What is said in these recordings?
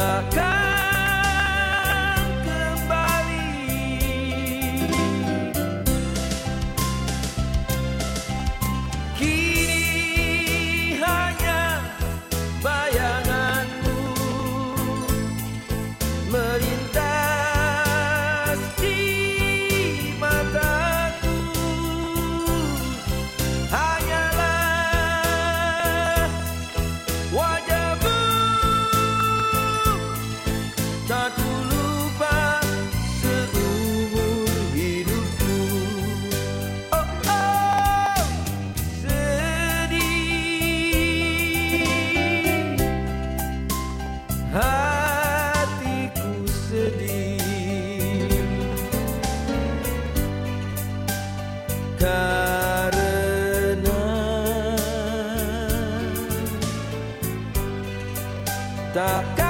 Saka. karena takkan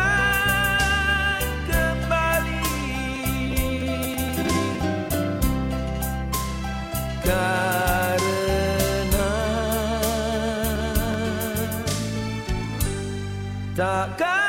karena takkan